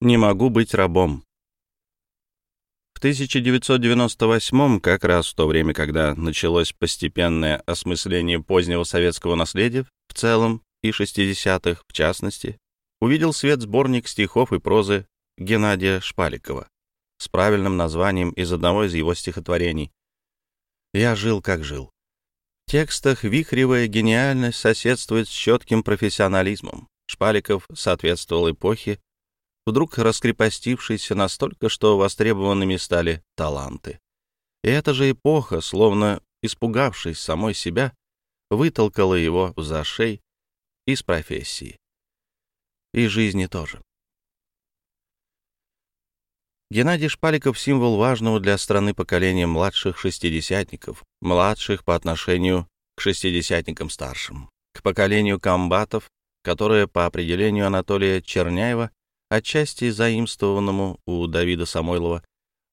Не могу быть рабом. В 1998 как раз в то время, когда началось постепенное осмысление позднего советского наследия в целом и 60-х в частности, увидел свет сборник стихов и прозы Геннадия Шпаликова с правильным названием из одного из его стихотворений «Я жил, как жил». В текстах вихревая гениальность соседствует с четким профессионализмом. Шпаликов соответствовал эпохе, вдруг раскрепостившейся настолько, что востребованными стали таланты. И эта же эпоха, словно испугавшись самой себя, вытолкала его в зашей из профессии. И жизни тоже. Геннадий Шпаликов — символ важного для страны поколения младших шестидесятников, младших по отношению к шестидесятникам старшим, к поколению комбатов, которое, по определению Анатолия Черняева, отчасти заимствованному у Давида Самойлова,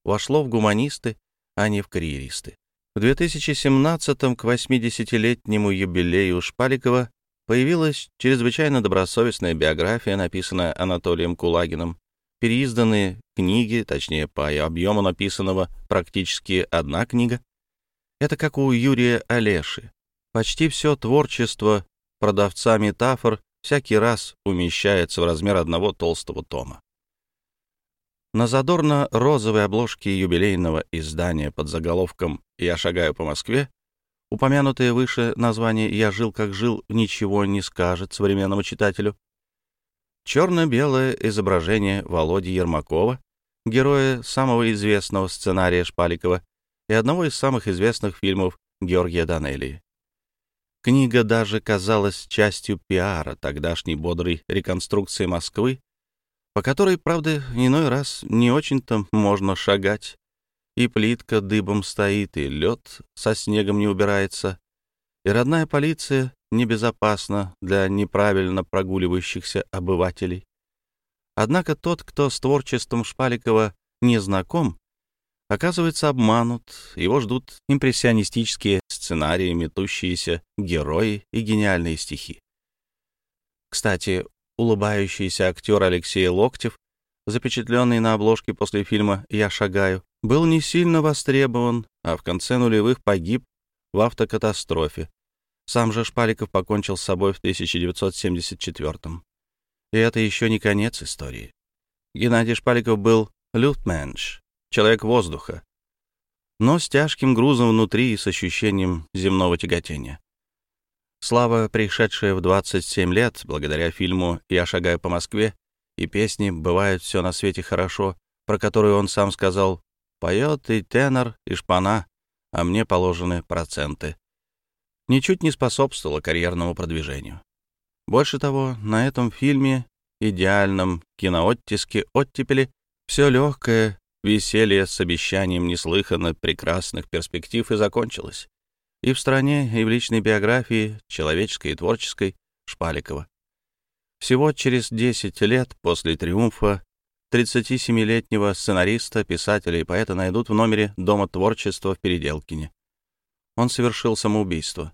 вошло в гуманисты, а не в карьеристы. В 2017-м к 80-летнему юбилею Шпаликова появилась чрезвычайно добросовестная биография, написанная Анатолием Кулагиным, переизданные книги, точнее, по объему написанного практически одна книга. Это как у Юрия Олеши. Почти все творчество продавца метафор всякий раз умещается в размер одного толстого тома. На задорно-розовой обложке юбилейного издания под заголовком «Я шагаю по Москве» упомянутое выше название «Я жил, как жил» ничего не скажет современному читателю, черно-белое изображение Володи Ермакова, героя самого известного сценария Шпаликова и одного из самых известных фильмов Георгия Данелии. Книга даже казалась частью пиара тогдашней бодрой реконструкции Москвы, по которой, правда, иной раз не очень-то можно шагать, и плитка дыбом стоит, и лед со снегом не убирается, и родная полиция небезопасно для неправильно прогуливающихся обывателей. Однако тот, кто с творчеством Шпаликова не знаком, оказывается обманут, его ждут импрессионистические сценарии, метущиеся герои и гениальные стихи. Кстати, улыбающийся актер Алексей Локтев, запечатленный на обложке после фильма «Я шагаю», был не сильно востребован, а в конце нулевых погиб в автокатастрофе, сам же Шпаликов покончил с собой в 1974 -м. И это еще не конец истории. Геннадий Шпаликов был люфтменш, человек воздуха, но с тяжким грузом внутри и с ощущением земного тяготения. Слава, пришедшая в 27 лет, благодаря фильму «Я шагаю по Москве», и песни «Бывает все на свете хорошо», про которую он сам сказал «Поет и тенор, и шпана, а мне положены проценты» ничуть не способствовало карьерному продвижению. Больше того, на этом фильме, идеальном кинооттиске оттепели, все легкое веселье с обещанием неслыханно прекрасных перспектив и закончилось. И в стране, и в личной биографии, человеческой и творческой, Шпаликова. Всего через 10 лет после триумфа 37-летнего сценариста, писателя и поэта найдут в номере Дома творчества в Переделкине. Он совершил самоубийство.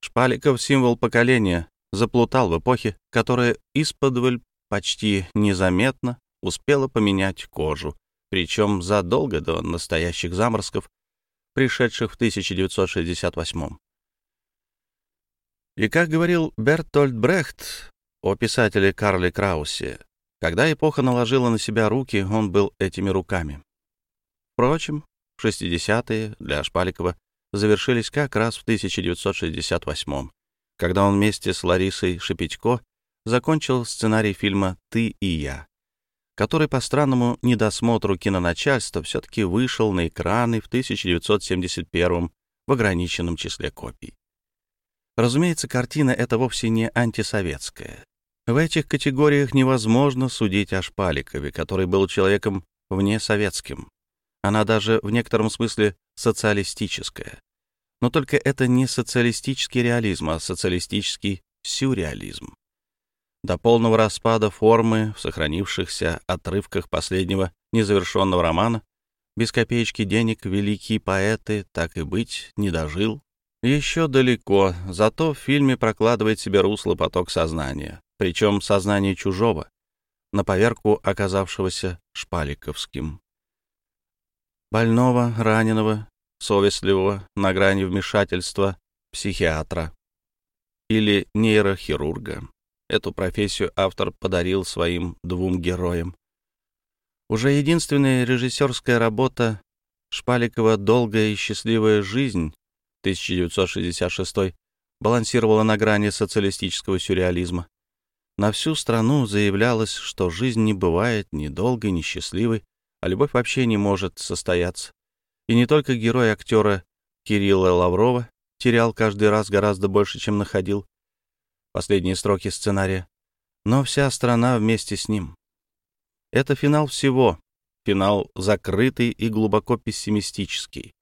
Шпаликов, символ поколения, заплутал в эпохе, которая исподволь почти незаметно успела поменять кожу, причем задолго до настоящих заморозков, пришедших в 1968 И как говорил Бертольд Брехт о писателе Карле Краусе, когда эпоха наложила на себя руки, он был этими руками. Впрочем, в 60-е для Шпаликова завершились как раз в 1968 когда он вместе с Ларисой Шепетько закончил сценарий фильма «Ты и я», который по странному недосмотру киноначальства все-таки вышел на экраны в 1971 в ограниченном числе копий. Разумеется, картина эта вовсе не антисоветская. В этих категориях невозможно судить о Шпаликове, который был человеком вне советским. Она даже в некотором смысле социалистическая. Но только это не социалистический реализм, а социалистический сюрреализм. До полного распада формы в сохранившихся отрывках последнего незавершенного романа без копеечки денег великие поэты, так и быть, не дожил. Еще далеко, зато в фильме прокладывает себе русло поток сознания, причем сознание чужого, на поверку оказавшегося Шпаликовским. Больного, раненого, совестливого, на грани вмешательства психиатра или нейрохирурга. Эту профессию автор подарил своим двум героям. Уже единственная режиссерская работа Шпаликова «Долгая и счастливая жизнь» 1966 балансировала на грани социалистического сюрреализма. На всю страну заявлялось, что жизнь не бывает ни долгой, ни счастливой, а любовь вообще не может состояться. И не только герой актера Кирилла Лаврова терял каждый раз гораздо больше, чем находил. Последние строки сценария. Но вся страна вместе с ним. Это финал всего. Финал закрытый и глубоко пессимистический.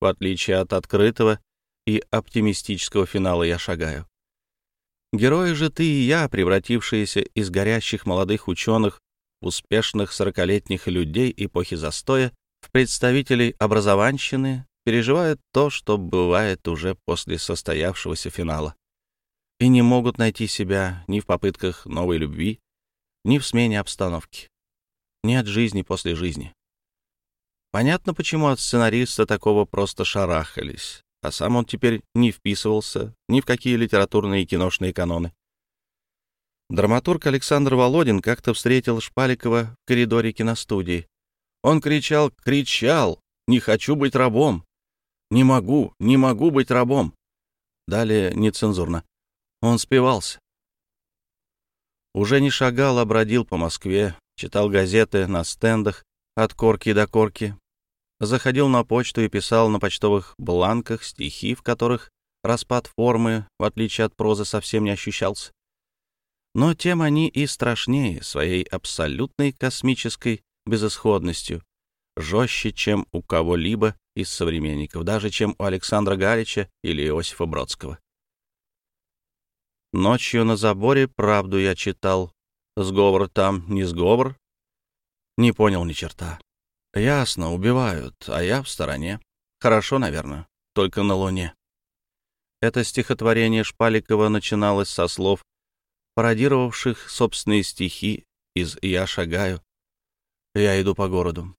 В отличие от открытого и оптимистического финала «Я шагаю». Герои же ты и я, превратившиеся из горящих молодых ученых, успешных сорокалетних людей эпохи застоя, в представителей образованщины, переживают то, что бывает уже после состоявшегося финала, и не могут найти себя ни в попытках новой любви, ни в смене обстановки, ни от жизни после жизни. Понятно, почему от сценариста такого просто шарахались а сам он теперь не вписывался ни в какие литературные и киношные каноны. Драматург Александр Володин как-то встретил Шпаликова в коридоре киностудии. Он кричал, кричал, «Не хочу быть рабом! Не могу, не могу быть рабом!» Далее нецензурно. Он спивался. Уже не шагал, а бродил по Москве, читал газеты на стендах от корки до корки, заходил на почту и писал на почтовых бланках стихи, в которых распад формы, в отличие от прозы, совсем не ощущался. Но тем они и страшнее своей абсолютной космической безысходностью, жестче, чем у кого-либо из современников, даже чем у Александра Галича или Иосифа Бродского. Ночью на заборе правду я читал. Сговор там, не сговор. Не понял ни черта. Ясно, убивают, а я в стороне. Хорошо, наверное, только на Луне. Это стихотворение Шпаликова начиналось со слов, пародировавших собственные стихи из «Я шагаю», «Я иду по городу».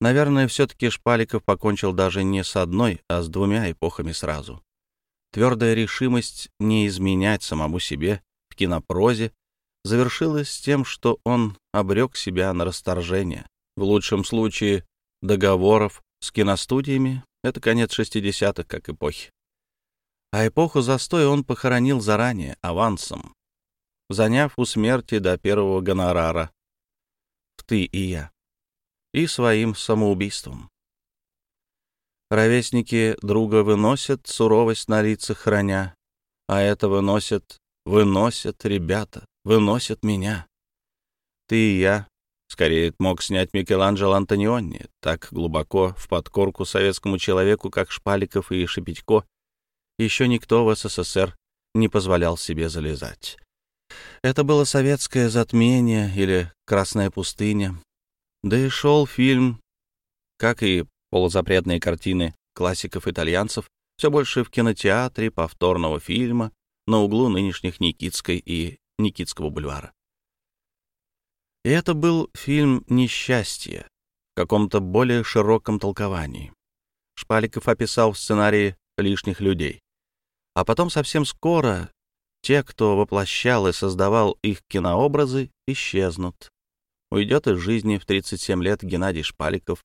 Наверное, все-таки Шпаликов покончил даже не с одной, а с двумя эпохами сразу. Твердая решимость не изменять самому себе в кинопрозе завершилась тем, что он обрек себя на расторжение. В лучшем случае договоров с киностудиями — это конец 60-х, как эпохи. А эпоху застоя он похоронил заранее, авансом, заняв у смерти до первого гонорара в «ты и я» и своим самоубийством. Ровесники друга выносят, суровость на лицах храня, а это выносят, выносят ребята, выносят меня. Ты и я Скорее мог снять Микеланджело Антониони, так глубоко в подкорку советскому человеку, как Шпаликов и Шепетько, еще никто в СССР не позволял себе залезать. Это было советское затмение или красная пустыня. Да и шел фильм, как и полузапретные картины классиков-итальянцев, все больше в кинотеатре повторного фильма на углу нынешних Никитской и Никитского бульвара. И это был фильм «Несчастье» в каком-то более широком толковании. Шпаликов описал в сценарии лишних людей. А потом совсем скоро те, кто воплощал и создавал их кинообразы, исчезнут. Уйдет из жизни в 37 лет Геннадий Шпаликов,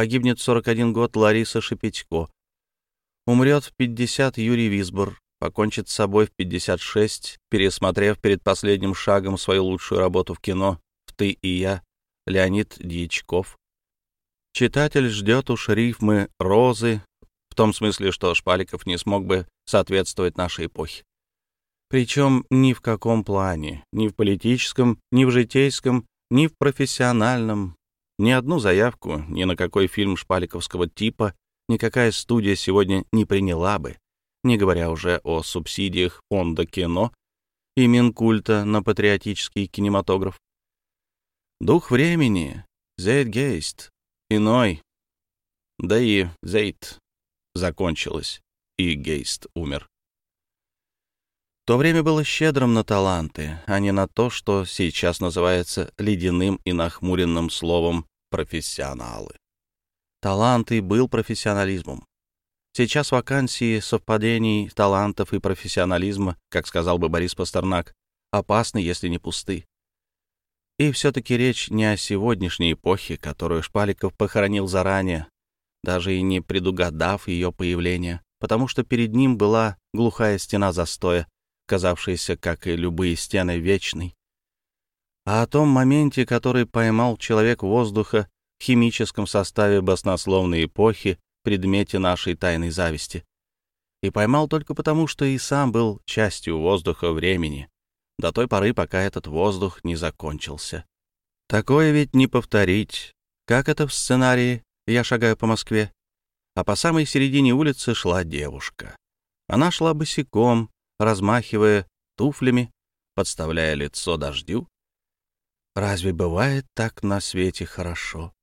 погибнет в 41 год Лариса Шепетько, умрет в 50 Юрий Висбор, покончит с собой в 56, пересмотрев перед последним шагом свою лучшую работу в кино ты и я, Леонид Дьячков. Читатель ждет уж рифмы розы, в том смысле, что Шпаликов не смог бы соответствовать нашей эпохе. Причем ни в каком плане, ни в политическом, ни в житейском, ни в профессиональном. Ни одну заявку, ни на какой фильм шпаликовского типа никакая студия сегодня не приняла бы, не говоря уже о субсидиях фонда кино и Минкульта на патриотический кинематограф. Дух времени, Зейтгейст, иной. Да и Зейт закончилось, и Гейст умер. То время было щедрым на таланты, а не на то, что сейчас называется ледяным и нахмуренным словом «профессионалы». Талант и был профессионализмом. Сейчас вакансии совпадений талантов и профессионализма, как сказал бы Борис Пастернак, опасны, если не пусты. И все-таки речь не о сегодняшней эпохе, которую Шпаликов похоронил заранее, даже и не предугадав ее появление, потому что перед ним была глухая стена застоя, казавшаяся, как и любые стены, вечной. А о том моменте, который поймал человек воздуха в химическом составе баснословной эпохи, предмете нашей тайной зависти. И поймал только потому, что и сам был частью воздуха времени, до той поры, пока этот воздух не закончился. Такое ведь не повторить. Как это в сценарии «Я шагаю по Москве»? А по самой середине улицы шла девушка. Она шла босиком, размахивая туфлями, подставляя лицо дождю. Разве бывает так на свете хорошо?